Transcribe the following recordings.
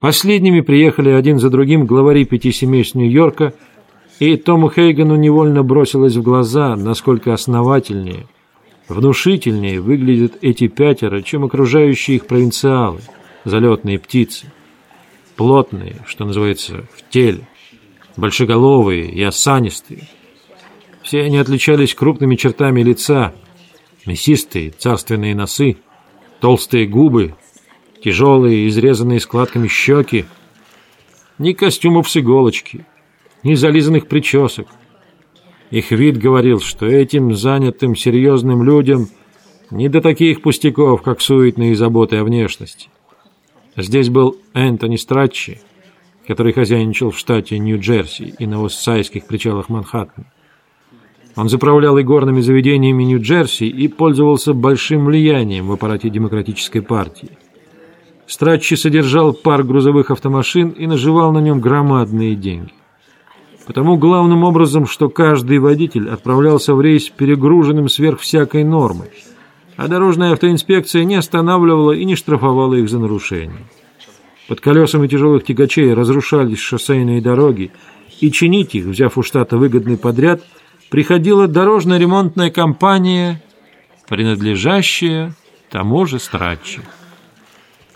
Последними приехали один за другим главари пяти семейств Нью-Йорка, и Тому Хейгану невольно бросилось в глаза, насколько основательнее, внушительнее выглядят эти пятеро, чем окружающие их провинциалы, залетные птицы. Плотные, что называется, в теле, большеголовые и осанистые. Все они отличались крупными чертами лица, мясистые, царственные носы, толстые губы, тяжелые, изрезанные складками щеки, ни костюмов с иголочки, ни зализанных причесок. Их вид говорил, что этим занятым серьезным людям не до таких пустяков, как суетные заботы о внешности. Здесь был Энтони Стратчи, который хозяйничал в штате Нью-Джерси и на Уэссайских причалах Манхэттена. Он заправлял горными заведениями Нью-Джерси и пользовался большим влиянием в аппарате Демократической партии. Стратчи содержал пар грузовых автомашин и наживал на нем громадные деньги. Потому главным образом, что каждый водитель отправлялся в рейс перегруженным сверх всякой нормы, а дорожная автоинспекция не останавливала и не штрафовала их за нарушение. Под колесами тяжелых тягачей разрушались шоссейные дороги, и чинить их, взяв у штата выгодный подряд, приходила дорожно-ремонтная компания, принадлежащая тому же Стратчи.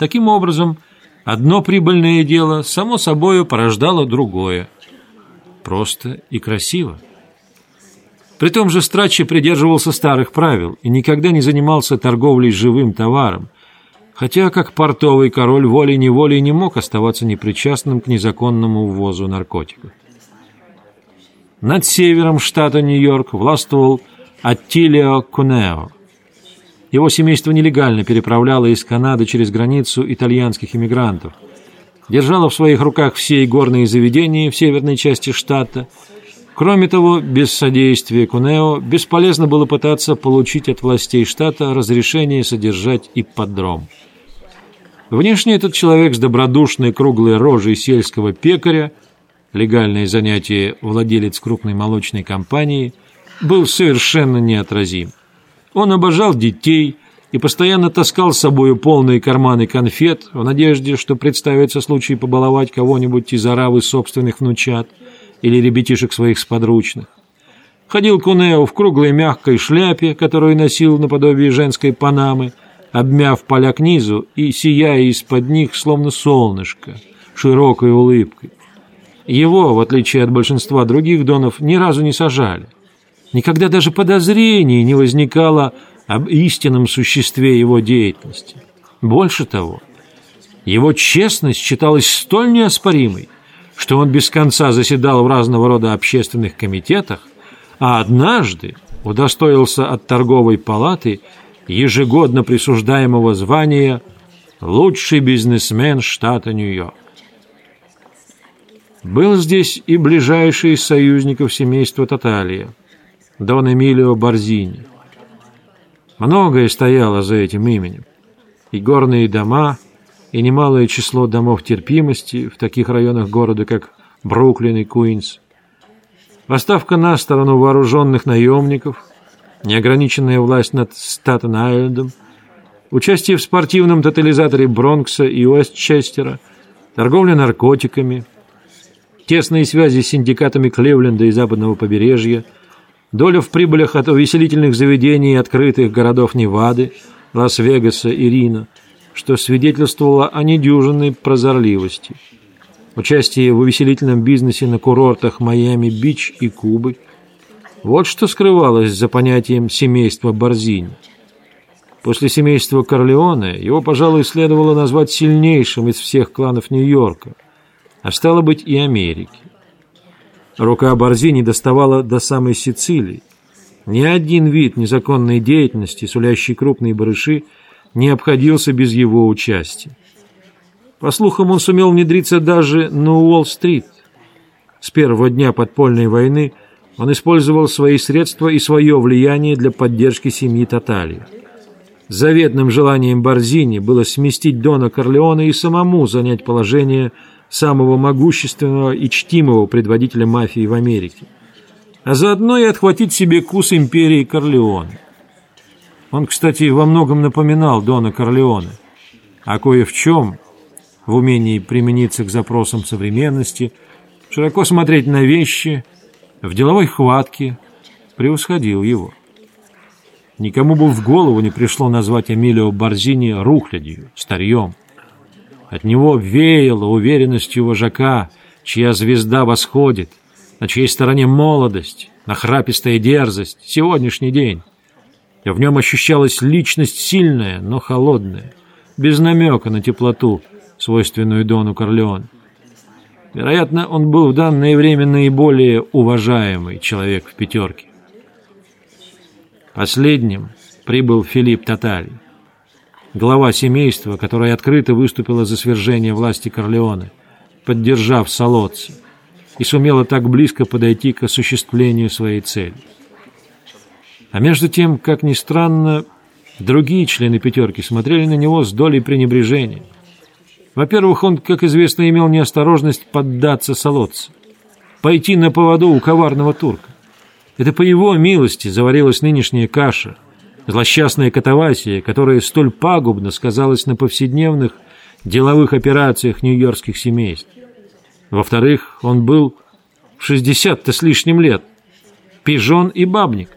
Таким образом, одно прибыльное дело само собою порождало другое. Просто и красиво. При том же Страчи придерживался старых правил и никогда не занимался торговлей живым товаром, хотя как портовый король волей-неволей не мог оставаться непричастным к незаконному ввозу наркотиков. Над севером штата Нью-Йорк властвовал Аттилио Кунео – его семейство нелегально переправляло из Канады через границу итальянских иммигрантов. Держало в своих руках все игорные заведения в северной части штата. Кроме того, без содействия Кунео бесполезно было пытаться получить от властей штата разрешение содержать ипподром. Внешне этот человек с добродушной круглой рожей сельского пекаря, легальное занятие владелец крупной молочной компании, был совершенно неотразим. Он обожал детей и постоянно таскал с собой полные карманы конфет в надежде, что представится случай побаловать кого-нибудь из оравы собственных внучат или ребятишек своих сподручных. Ходил Кунео в круглой мягкой шляпе, которую носил наподобие женской панамы, обмяв поля к низу и сияя из-под них, словно солнышко, широкой улыбкой. Его, в отличие от большинства других донов, ни разу не сажали – Никогда даже подозрений не возникало об истинном существе его деятельности. Больше того, его честность считалась столь неоспоримой, что он без конца заседал в разного рода общественных комитетах, а однажды удостоился от торговой палаты ежегодно присуждаемого звания «Лучший бизнесмен штата Нью-Йорк». Был здесь и ближайший из союзников семейства Таталия – Дон Эмилио Борзини. Многое стояло за этим именем. И горные дома, и немалое число домов терпимости в таких районах города, как Бруклин и Куинс. Поставка на сторону вооруженных наемников, неограниченная власть над Статен-Айлендом, участие в спортивном тотализаторе Бронкса и Уэстчестера, торговля наркотиками, тесные связи с синдикатами Кливленда и западного побережья – Доля в прибылях от увеселительных заведений открытых городов Невады, Лас-Вегаса и Рино, что свидетельствовало о недюжинной прозорливости. Участие в увеселительном бизнесе на курортах Майами-Бич и Кубы. Вот что скрывалось за понятием семейства Борзини. После семейства Корлеоне его, пожалуй, следовало назвать сильнейшим из всех кланов Нью-Йорка, а стало быть и Америки. Рука Борзини доставала до самой Сицилии. Ни один вид незаконной деятельности, сулящий крупные барыши, не обходился без его участия. По слухам, он сумел внедриться даже на Уолл-стрит. С первого дня подпольной войны он использовал свои средства и свое влияние для поддержки семьи Таталии. Заветным желанием Борзини было сместить Дона Корлеона и самому занять положение самого могущественного и чтимого предводителя мафии в Америке, а заодно и отхватить себе кус империи Корлеоне. Он, кстати, во многом напоминал Дона Корлеоне, а кое в чем в умении примениться к запросам современности, широко смотреть на вещи, в деловой хватке превосходил его. Никому бы в голову не пришло назвать Эмилио Борзини рухлядью, старьем. От него веяло уверенностью вожака, чья звезда восходит, на чьей стороне молодость, нахрапистая дерзость, сегодняшний день. В нем ощущалась личность сильная, но холодная, без намека на теплоту, свойственную Дону Корлеоне. Вероятно, он был в данное время наиболее уважаемый человек в пятерке. Последним прибыл Филипп Таталий, глава семейства, которое открыто выступило за свержение власти Корлеоне, поддержав Солоцци, и сумело так близко подойти к осуществлению своей цели. А между тем, как ни странно, другие члены «пятерки» смотрели на него с долей пренебрежения. Во-первых, он, как известно, имел неосторожность поддаться Солоцци, пойти на поводу у коварного турка. Это по его милости заварилась нынешняя каша, злосчастная катавасия, которая столь пагубно сказалась на повседневных деловых операциях нью-йоркских семейств. Во-вторых, он был в 60-то с лишним лет, пижон и бабник,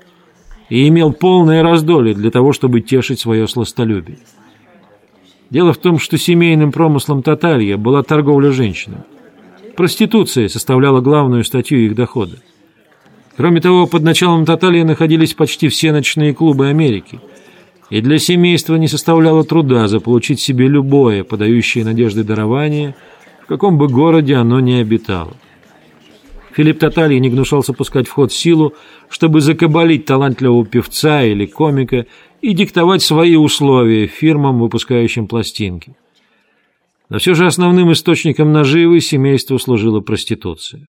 и имел полное раздолье для того, чтобы тешить свое сластолюбие. Дело в том, что семейным промыслом Таталья была торговля женщинами. Проституция составляла главную статью их дохода. Кроме того, под началом Таталья находились почти все ночные клубы Америки, и для семейства не составляло труда заполучить себе любое, подающее надежды дарование, в каком бы городе оно ни обитало. Филипп Таталья не гнушался пускать в ход силу, чтобы закабалить талантливого певца или комика и диктовать свои условия фирмам, выпускающим пластинки. Но все же основным источником наживы семейству служила проституция.